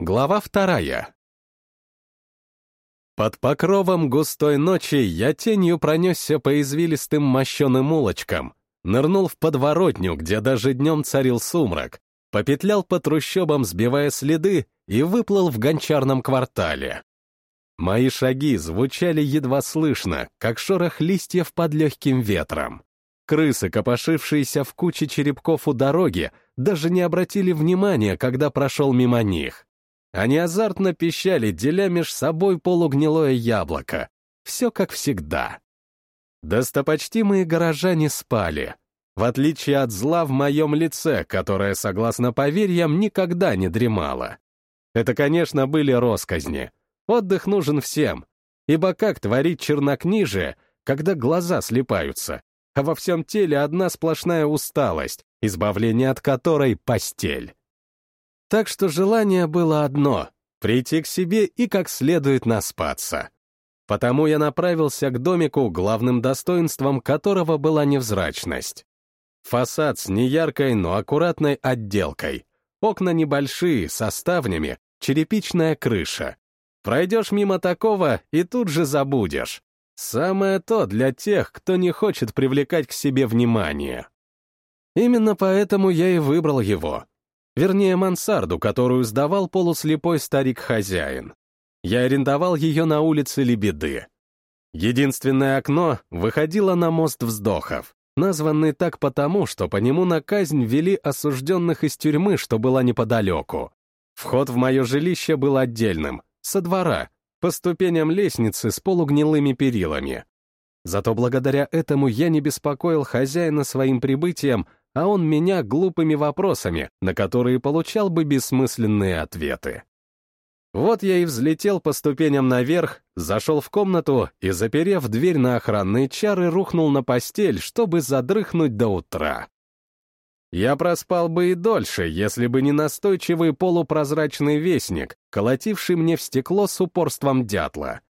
Глава вторая. Под покровом густой ночи я тенью пронесся по извилистым мощеным улочкам, нырнул в подворотню, где даже днем царил сумрак, попетлял по трущобам, сбивая следы, и выплыл в гончарном квартале. Мои шаги звучали едва слышно, как шорох листьев под легким ветром. Крысы, копошившиеся в куче черепков у дороги, даже не обратили внимания, когда прошел мимо них. Они азартно пищали, деля меж собой полугнилое яблоко. Все как всегда. Достопочтимые горожане спали, в отличие от зла в моем лице, которое, согласно поверьям, никогда не дремало. Это, конечно, были росказни. Отдых нужен всем, ибо как творить чернокнижие, когда глаза слепаются, а во всем теле одна сплошная усталость, избавление от которой — постель. Так что желание было одно — прийти к себе и как следует наспаться. Потому я направился к домику, главным достоинством которого была невзрачность. Фасад с неяркой, но аккуратной отделкой. Окна небольшие, со ставнями, черепичная крыша. Пройдешь мимо такого и тут же забудешь. Самое то для тех, кто не хочет привлекать к себе внимание. Именно поэтому я и выбрал его. Вернее, мансарду, которую сдавал полуслепой старик-хозяин. Я арендовал ее на улице Лебеды. Единственное окно выходило на мост вздохов, названный так потому, что по нему на казнь вели осужденных из тюрьмы, что была неподалеку. Вход в мое жилище был отдельным, со двора, по ступеням лестницы с полугнилыми перилами. Зато благодаря этому я не беспокоил хозяина своим прибытием, а он меня глупыми вопросами, на которые получал бы бессмысленные ответы. Вот я и взлетел по ступеням наверх, зашел в комнату и, заперев дверь на охранные чары, рухнул на постель, чтобы задрыхнуть до утра. Я проспал бы и дольше, если бы не настойчивый полупрозрачный вестник, колотивший мне в стекло с упорством дятла.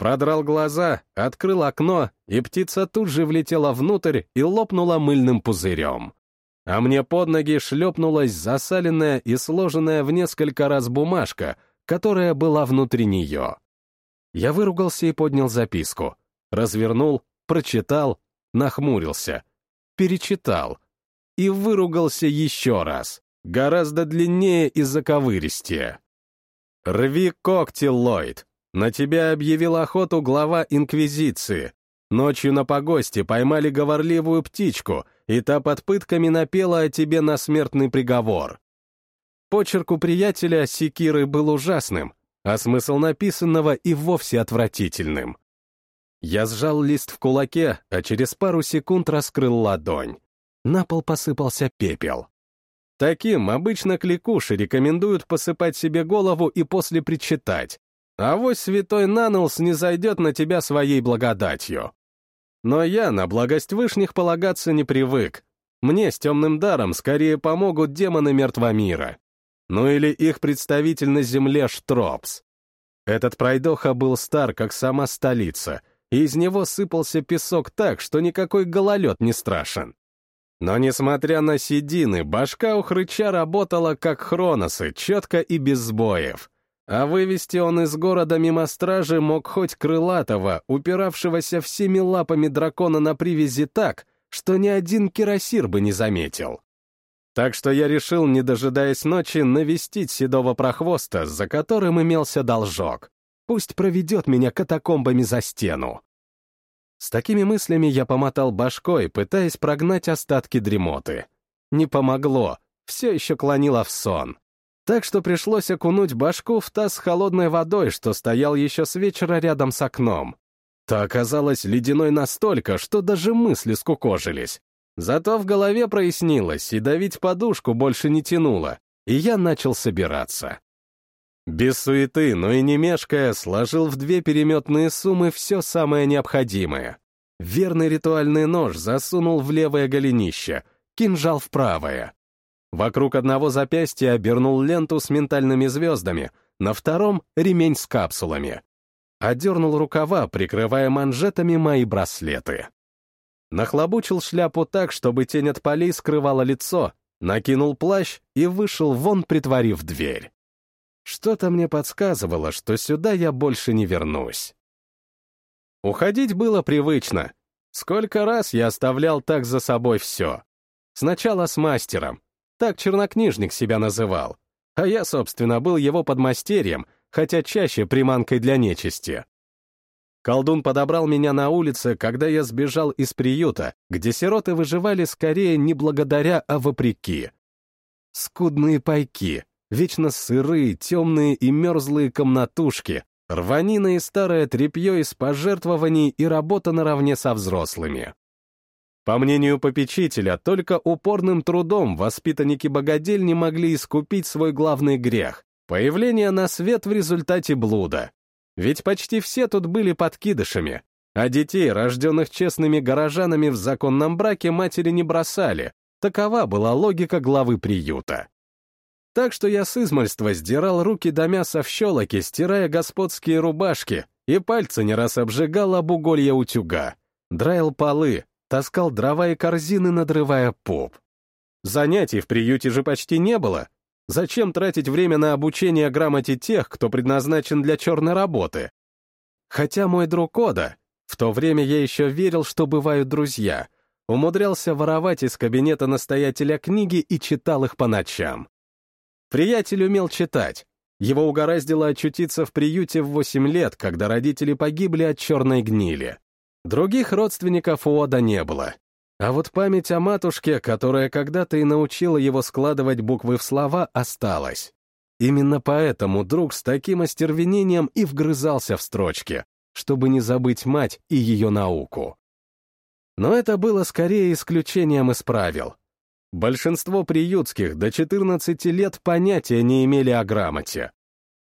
Продрал глаза, открыл окно, и птица тут же влетела внутрь и лопнула мыльным пузырем. А мне под ноги шлепнулась засаленная и сложенная в несколько раз бумажка, которая была внутри нее. Я выругался и поднял записку. Развернул, прочитал, нахмурился. Перечитал. И выругался еще раз. Гораздо длиннее и заковыристее. «Рви когти, Ллойд!» На тебя объявил охоту глава Инквизиции. Ночью на погосте поймали говорливую птичку, и та под пытками напела о тебе на смертный приговор. Почерк у приятеля Секиры был ужасным, а смысл написанного и вовсе отвратительным. Я сжал лист в кулаке, а через пару секунд раскрыл ладонь. На пол посыпался пепел. Таким обычно кликуши рекомендуют посыпать себе голову и после причитать. А вось святой Нанулс не зайдет на тебя своей благодатью. Но я на благость вышних полагаться не привык. Мне с темным даром скорее помогут демоны мертвого мира. Ну или их представитель на земле Штропс. Этот пройдоха был стар, как сама столица, и из него сыпался песок так, что никакой гололед не страшен. Но, несмотря на седины, башка у хрыча работала как хроносы, четко и без сбоев. А вывести он из города мимо стражи мог хоть крылатого, упиравшегося всеми лапами дракона на привязи так, что ни один кирасир бы не заметил. Так что я решил, не дожидаясь ночи, навестить седого прохвоста, за которым имелся должок. Пусть проведет меня катакомбами за стену. С такими мыслями я помотал башкой, пытаясь прогнать остатки дремоты. Не помогло, все еще клонило в сон так что пришлось окунуть башку в таз с холодной водой, что стоял еще с вечера рядом с окном. Та оказалась ледяной настолько, что даже мысли скукожились. Зато в голове прояснилось, и давить подушку больше не тянуло, и я начал собираться. Без суеты, но и не мешкая, сложил в две переметные суммы все самое необходимое. Верный ритуальный нож засунул в левое голенище, кинжал в правое. Вокруг одного запястья обернул ленту с ментальными звездами, на втором — ремень с капсулами. Одернул рукава, прикрывая манжетами мои браслеты. Нахлобучил шляпу так, чтобы тень от полей скрывала лицо, накинул плащ и вышел вон, притворив дверь. Что-то мне подсказывало, что сюда я больше не вернусь. Уходить было привычно. Сколько раз я оставлял так за собой все. Сначала с мастером. Так чернокнижник себя называл. А я, собственно, был его подмастерьем, хотя чаще приманкой для нечисти. Колдун подобрал меня на улице, когда я сбежал из приюта, где сироты выживали скорее не благодаря, а вопреки. Скудные пайки, вечно сырые, темные и мерзлые комнатушки, рванина и старое тряпье из пожертвований и работа наравне со взрослыми. По мнению попечителя, только упорным трудом воспитанники богадельни могли искупить свой главный грех — появление на свет в результате блуда. Ведь почти все тут были подкидышами, а детей, рожденных честными горожанами в законном браке, матери не бросали. Такова была логика главы приюта. Так что я с измольства сдирал руки до мяса в щелоке, стирая господские рубашки, и пальцы не раз обжигал об уголья утюга. Драил полы, таскал дрова и корзины, надрывая поп. Занятий в приюте же почти не было. Зачем тратить время на обучение грамоте тех, кто предназначен для черной работы? Хотя мой друг Ода, в то время я еще верил, что бывают друзья, умудрялся воровать из кабинета настоятеля книги и читал их по ночам. Приятель умел читать. Его угораздило очутиться в приюте в 8 лет, когда родители погибли от черной гнили. Других родственников у Ода не было. А вот память о матушке, которая когда-то и научила его складывать буквы в слова, осталась. Именно поэтому друг с таким остервенением и вгрызался в строчки, чтобы не забыть мать и ее науку. Но это было скорее исключением из правил. Большинство приютских до 14 лет понятия не имели о грамоте.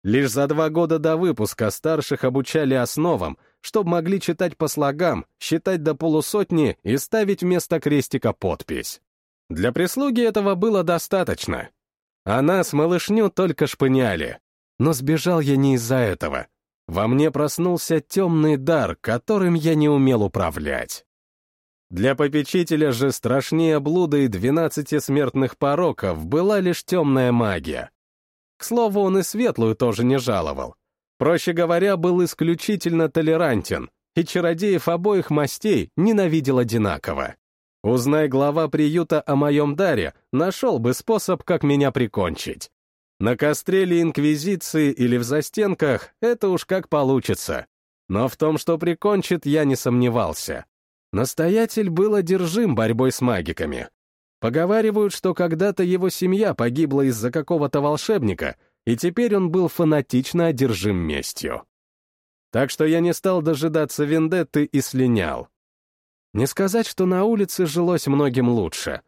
Лишь за два года до выпуска старших обучали основам, чтобы могли читать по слогам, считать до полусотни и ставить вместо крестика подпись. Для прислуги этого было достаточно. А нас, малышню, только шпыняли. Но сбежал я не из-за этого. Во мне проснулся темный дар, которым я не умел управлять. Для попечителя же страшнее блуда и двенадцати смертных пороков была лишь темная магия. К слову, он и светлую тоже не жаловал. Проще говоря, был исключительно толерантен, и чародеев обоих мастей ненавидел одинаково. Узнай глава приюта о моем даре, нашел бы способ, как меня прикончить. На костре ли инквизиции или в застенках, это уж как получится. Но в том, что прикончит, я не сомневался. Настоятель был одержим борьбой с магиками. Поговаривают, что когда-то его семья погибла из-за какого-то волшебника, и теперь он был фанатично одержим местью. Так что я не стал дожидаться вендетты и слинял. Не сказать, что на улице жилось многим лучше.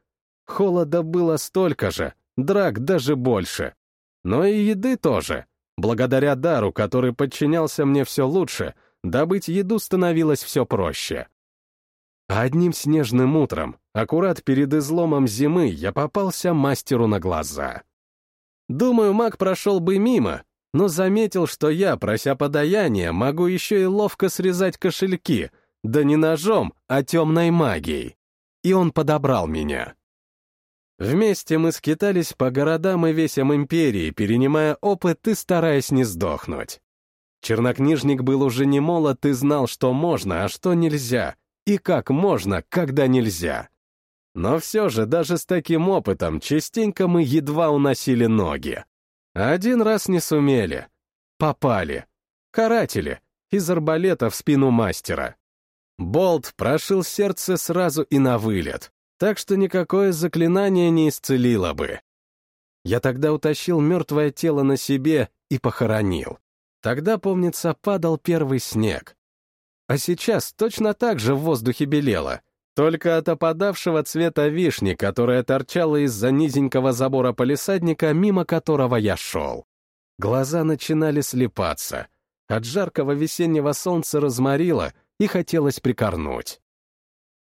Холода было столько же, драк даже больше. Но и еды тоже. Благодаря дару, который подчинялся мне все лучше, добыть еду становилось все проще. А одним снежным утром, аккурат перед изломом зимы, я попался мастеру на глаза. Думаю, маг прошел бы мимо, но заметил, что я, прося подаяния, могу еще и ловко срезать кошельки, да не ножом, а темной магией. И он подобрал меня. Вместе мы скитались по городам и весям империи, перенимая опыт и стараясь не сдохнуть. Чернокнижник был уже не молод и знал, что можно, а что нельзя, и как можно, когда нельзя. Но все же, даже с таким опытом, частенько мы едва уносили ноги. Один раз не сумели. Попали. Каратели. Из арбалета в спину мастера. Болт прошил сердце сразу и на вылет, так что никакое заклинание не исцелило бы. Я тогда утащил мертвое тело на себе и похоронил. Тогда, помнится, падал первый снег. А сейчас точно так же в воздухе белело, только от опадавшего цвета вишни, которая торчала из-за низенького забора полисадника, мимо которого я шел. Глаза начинали слепаться. От жаркого весеннего солнца разморило, и хотелось прикорнуть.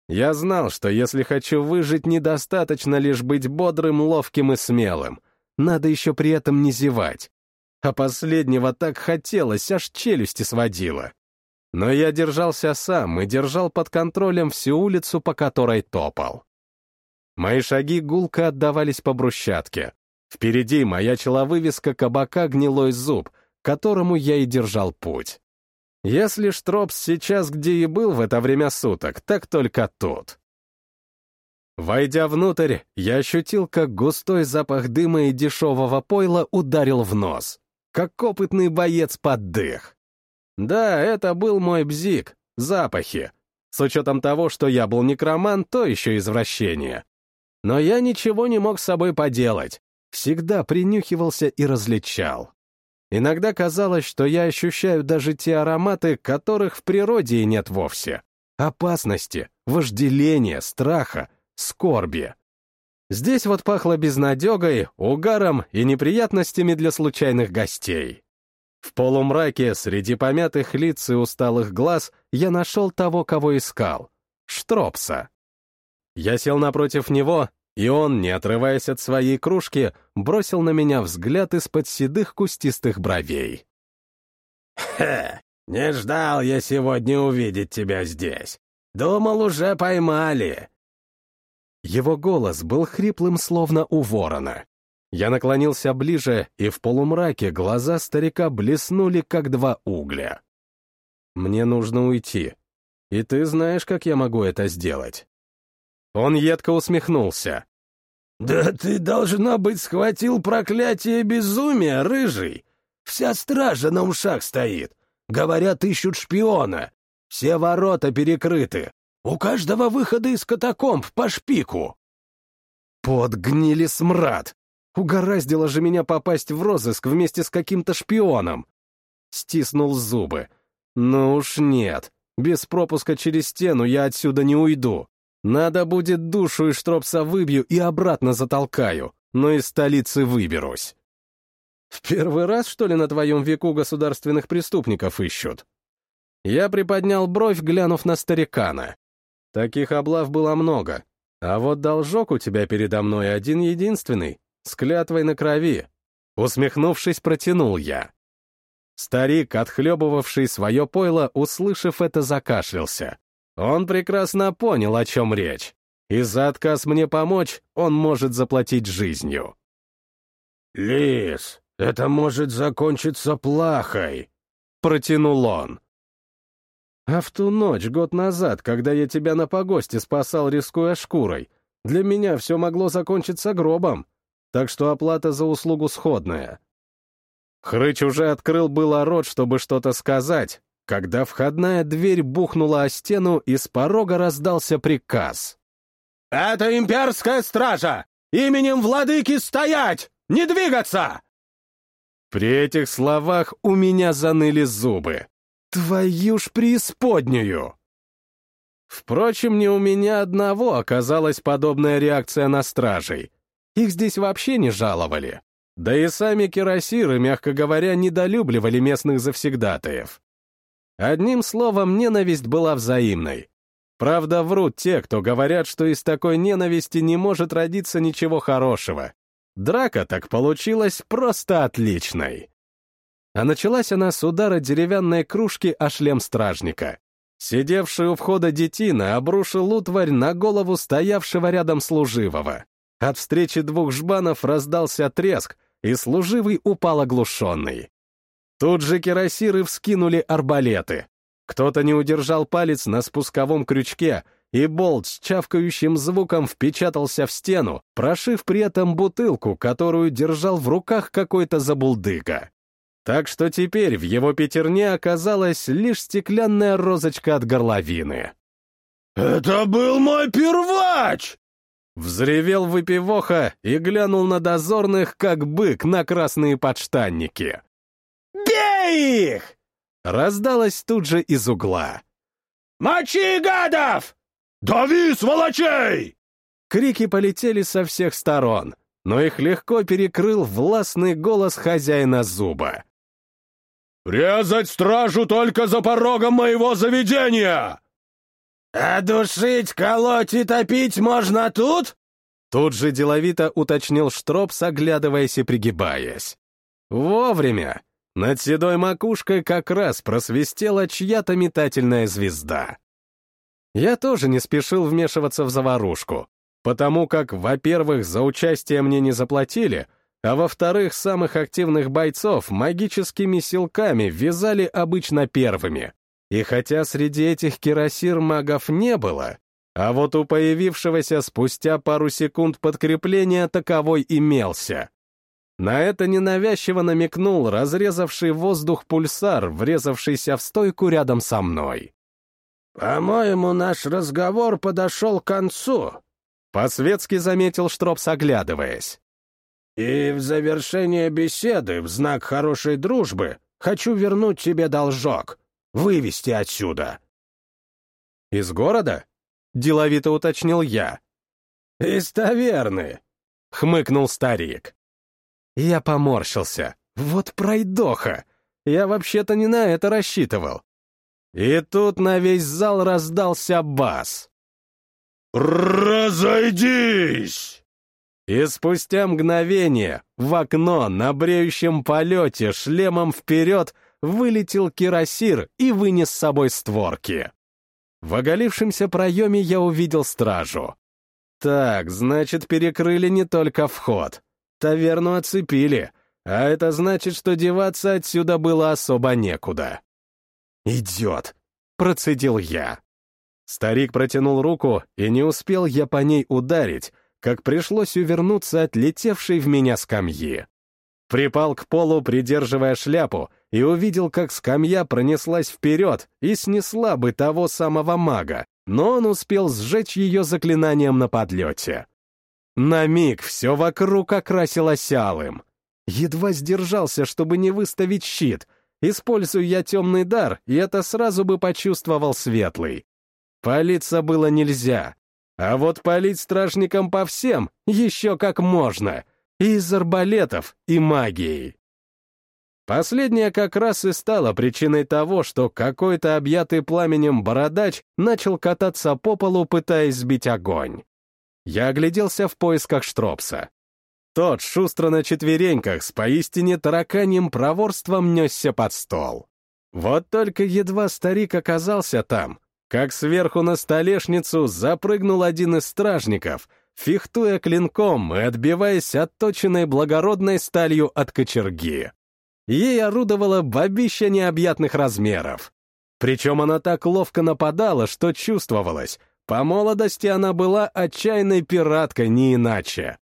Я знал, что если хочу выжить, недостаточно лишь быть бодрым, ловким и смелым. Надо еще при этом не зевать. А последнего так хотелось, аж челюсти сводило. Но я держался сам и держал под контролем всю улицу, по которой топал. Мои шаги гулко отдавались по брусчатке. Впереди маячила вывеска кабака «Гнилой зуб», которому я и держал путь. Если Штропс сейчас где и был в это время суток, так только тут. Войдя внутрь, я ощутил, как густой запах дыма и дешевого пойла ударил в нос, как опытный боец под дых. Да, это был мой бзик, запахи. С учетом того, что я был некромант, то еще извращение. Но я ничего не мог с собой поделать. Всегда принюхивался и различал. Иногда казалось, что я ощущаю даже те ароматы, которых в природе и нет вовсе. Опасности, вожделения, страха, скорби. Здесь вот пахло безнадегой, угаром и неприятностями для случайных гостей. В полумраке, среди помятых лиц и усталых глаз, я нашел того, кого искал — Штропса. Я сел напротив него, и он, не отрываясь от своей кружки, бросил на меня взгляд из-под седых кустистых бровей. «Хе, не ждал я сегодня увидеть тебя здесь. Думал, уже поймали». Его голос был хриплым, словно у ворона. Я наклонился ближе, и в полумраке глаза старика блеснули, как два угля. «Мне нужно уйти. И ты знаешь, как я могу это сделать?» Он едко усмехнулся. «Да ты, должно быть, схватил проклятие безумия, рыжий! Вся стража на ушах стоит. Говорят, ищут шпиона. Все ворота перекрыты. У каждого выхода из катакомб по шпику». «Подгнили смрад! Угораздило же меня попасть в розыск вместе с каким-то шпионом!» Стиснул зубы. «Ну уж нет, без пропуска через стену я отсюда не уйду. Надо будет душу из Штропса выбью и обратно затолкаю, но из столицы выберусь». «В первый раз, что ли, на твоем веку государственных преступников ищут?» Я приподнял бровь, глянув на старикана. Таких облав было много, а вот должок у тебя передо мной один-единственный, с клятвой на крови. Усмехнувшись, протянул я. Старик, отхлебывавший свое пойло, услышав это, закашлялся. Он прекрасно понял, о чем речь. И за отказ мне помочь он может заплатить жизнью. «Лис, это может закончиться плахой», — протянул он. «А в ту ночь, год назад, когда я тебя на погосте спасал, рискуя шкурой, для меня все могло закончиться гробом, так что оплата за услугу сходная». Хрыч уже открыл было рот, чтобы что-то сказать, когда входная дверь бухнула о стену, и с порога раздался приказ. «Это имперская стража! Именем владыки стоять! Не двигаться!» При этих словах у меня заныли зубы. Твою ж преисподнюю! Впрочем, не у меня одного оказалась подобная реакция на стражей. Их здесь вообще не жаловали. Да и сами кирасиры, мягко говоря, недолюбливали местных завсегдатаев. Одним словом, ненависть была взаимной. Правда, врут те, кто говорят, что из такой ненависти не может родиться ничего хорошего. Драка так получилась просто отличной. А началась она с удара деревянной кружки о шлем стражника. Сидевший у входа детина обрушил утварь на голову стоявшего рядом служивого. От встречи двух жбанов раздался треск, и служивый упал оглушенный. Тут же кирасиры вскинули арбалеты. Кто-то не удержал палец на спусковом крючке, и болт с чавкающим звуком впечатался в стену, прошив при этом бутылку, которую держал в руках какой-то забулдыга. Так что теперь в его пятерне оказалась лишь стеклянная розочка от горловины. «Это был мой первач!» Взревел выпивоха и глянул на дозорных, как бык на красные подштанники. «Бей их!» Раздалось тут же из угла. «Мочи гадов! Дави, сволочей!» Крики полетели со всех сторон, но их легко перекрыл властный голос хозяина зуба. «Резать стражу только за порогом моего заведения!» «А душить, колоть и топить можно тут?» Тут же деловито уточнил Штропс, оглядываясь и пригибаясь. Вовремя! Над седой макушкой как раз просвистела чья-то метательная звезда. Я тоже не спешил вмешиваться в заварушку, потому как, во-первых, за участие мне не заплатили, а во-вторых, самых активных бойцов магическими силками вязали обычно первыми. И хотя среди этих кирасир магов не было, а вот у появившегося спустя пару секунд подкрепления таковой имелся. На это ненавязчиво намекнул разрезавший воздух пульсар, врезавшийся в стойку рядом со мной. «По-моему, наш разговор подошел к концу», — по-светски заметил Штропс, оглядываясь. «И в завершение беседы, в знак хорошей дружбы, хочу вернуть тебе должок, вывести отсюда». «Из города?» — деловито уточнил я. «Из таверны», — хмыкнул старик. Я поморщился. Вот пройдоха! Я вообще-то не на это рассчитывал. И тут на весь зал раздался бас. «Разойдись!» И спустя мгновение в окно на бреющем полете шлемом вперед вылетел кирасир и вынес с собой створки. В оголившемся проеме я увидел стражу. Так, значит, перекрыли не только вход. Таверну оцепили, а это значит, что деваться отсюда было особо некуда. «Идет!» — процедил я. Старик протянул руку, и не успел я по ней ударить, как пришлось увернуться от летевшей в меня скамьи. Припал к полу, придерживая шляпу, и увидел, как скамья пронеслась вперед и снесла бы того самого мага, но он успел сжечь ее заклинанием на подлете. На миг все вокруг окрасилось алым. Едва сдержался, чтобы не выставить щит. Использую я темный дар, и это сразу бы почувствовал светлый. Палиться было нельзя. А вот палить стражникам по всем еще как можно. И из арбалетов, и магией. Последняя как раз и стала причиной того, что какой-то объятый пламенем бородач начал кататься по полу, пытаясь сбить огонь. Я огляделся в поисках Штропса. Тот шустро на четвереньках с поистине тараканьим проворством несся под стол. Вот только едва старик оказался там, как сверху на столешницу запрыгнул один из стражников, фехтуя клинком и отбиваясь отточенной благородной сталью от кочерги. Ей орудовала бабища необъятных размеров. Причем она так ловко нападала, что чувствовалось, по молодости она была отчаянной пираткой, не иначе.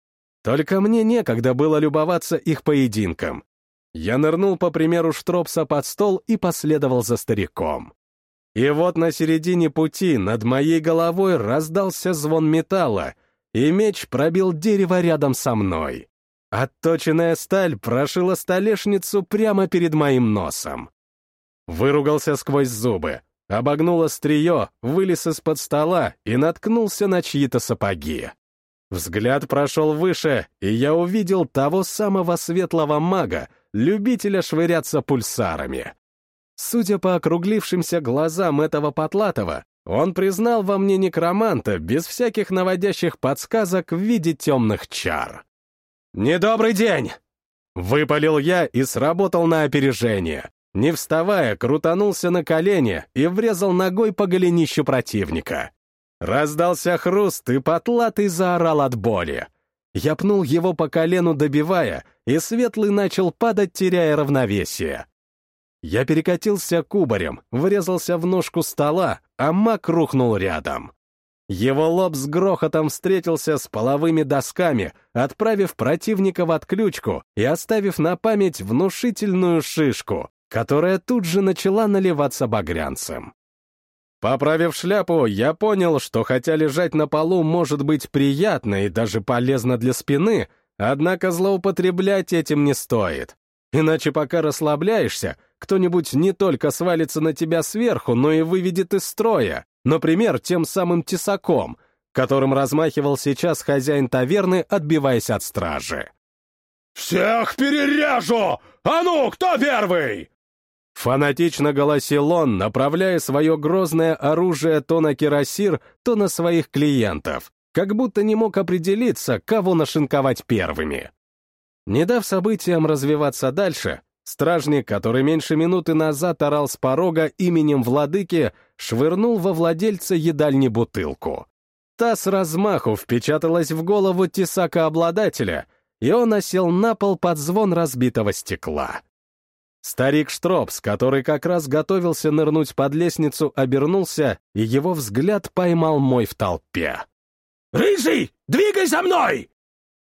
Только мне некогда было любоваться их поединком. Я нырнул, по примеру Штропса, под стол и последовал за стариком. И вот на середине пути над моей головой раздался звон металла, и меч пробил дерево рядом со мной. Отточенная сталь прошила столешницу прямо перед моим носом. Выругался сквозь зубы, обогнул острие, вылез из-под стола и наткнулся на чьи-то сапоги. Взгляд прошел выше, и я увидел того самого светлого мага, любителя швыряться пульсарами. Судя по округлившимся глазам этого Потлатова, он признал во мне некроманта без всяких наводящих подсказок в виде темных чар. «Недобрый день!» Выпалил я и сработал на опережение. Не вставая, крутанулся на колени и врезал ногой по голенищу противника. Раздался хруст, и потлатый заорал от боли. Я пнул его по колену, добивая, и светлый начал падать, теряя равновесие. Я перекатился кубарем, врезался в ножку стола, а маг рухнул рядом. Его лоб с грохотом встретился с половыми досками, отправив противника в отключку и оставив на память внушительную шишку, которая тут же начала наливаться багрянцем. Поправив шляпу, я понял, что хотя лежать на полу может быть приятно и даже полезно для спины, однако злоупотреблять этим не стоит. Иначе пока расслабляешься, кто-нибудь не только свалится на тебя сверху, но и выведет из строя, Например, тем самым тесаком, которым размахивал сейчас хозяин таверны, отбиваясь от стражи. «Всех перережу! А ну, кто первый?» Фанатично голосил он, направляя свое грозное оружие то на кирасир, то на своих клиентов, как будто не мог определиться, кого нашинковать первыми. Не дав событиям развиваться дальше, Стражник, который меньше минуты назад орал с порога именем владыки, швырнул во владельца едальни бутылку. Та с размаху впечаталась в голову тесака-обладателя, и он осел на пол под звон разбитого стекла. Старик Штропс, который как раз готовился нырнуть под лестницу, обернулся, и его взгляд поймал мой в толпе. «Рыжий, двигай за мной!»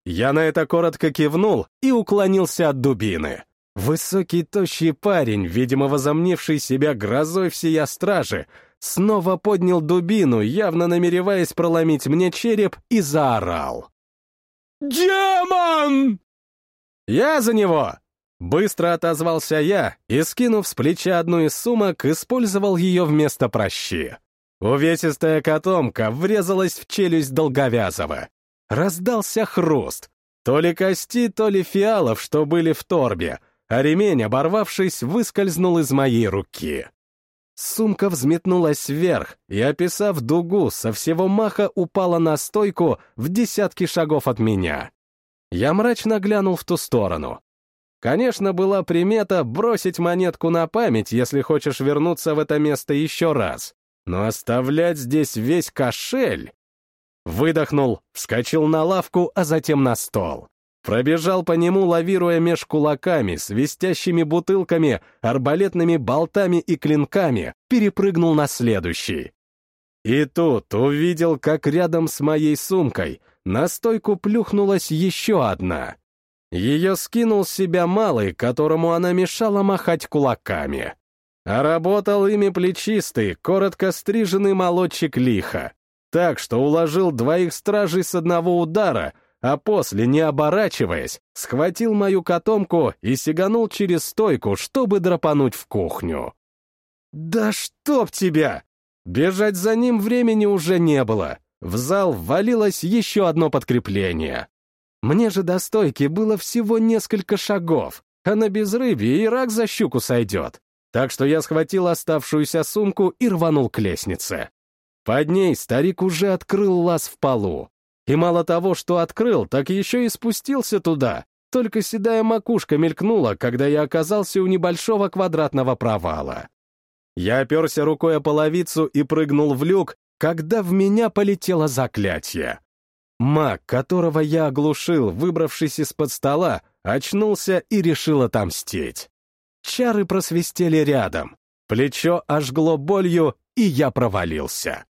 Я на это коротко кивнул и уклонился от дубины. Высокий, тощий парень, видимо, возомнивший себя грозой всея стражи, снова поднял дубину, явно намереваясь проломить мне череп, и заорал. «Демон!» «Я за него!» Быстро отозвался я и, скинув с плеча одну из сумок, использовал ее вместо прощи. Увесистая котомка врезалась в челюсть Долговязова. Раздался хруст. То ли кости, то ли фиалов, что были в торбе, а ремень, оборвавшись, выскользнул из моей руки. Сумка взметнулась вверх и, описав дугу, со всего маха упала на стойку в десятки шагов от меня. Я мрачно глянул в ту сторону. Конечно, была примета бросить монетку на память, если хочешь вернуться в это место еще раз. Но оставлять здесь весь кошель... Выдохнул, вскочил на лавку, а затем на стол. Пробежал по нему, лавируя меж кулаками, свистящими бутылками, арбалетными болтами и клинками, перепрыгнул на следующий. И тут увидел, как рядом с моей сумкой на стойку плюхнулась еще одна. Ее скинул с себя малый, которому она мешала махать кулаками. А работал ими плечистый, коротко стриженный молодчик лиха. Так что уложил двоих стражей с одного удара, а после, не оборачиваясь, схватил мою котомку и сиганул через стойку, чтобы драпануть в кухню. «Да чтоб тебя!» Бежать за ним времени уже не было. В зал ввалилось еще одно подкрепление. Мне же до стойки было всего несколько шагов, а на безрыбье и рак за щуку сойдет. Так что я схватил оставшуюся сумку и рванул к лестнице. Под ней старик уже открыл лаз в полу. И мало того, что открыл, так еще и спустился туда. Только седая макушка мелькнула, когда я оказался у небольшого квадратного провала. Я оперся рукой о половицу и прыгнул в люк, когда в меня полетело заклятие. Маг, которого я оглушил, выбравшись из-под стола, очнулся и решил отомстить. Чары просвистели рядом, плечо ожгло болью, и я провалился.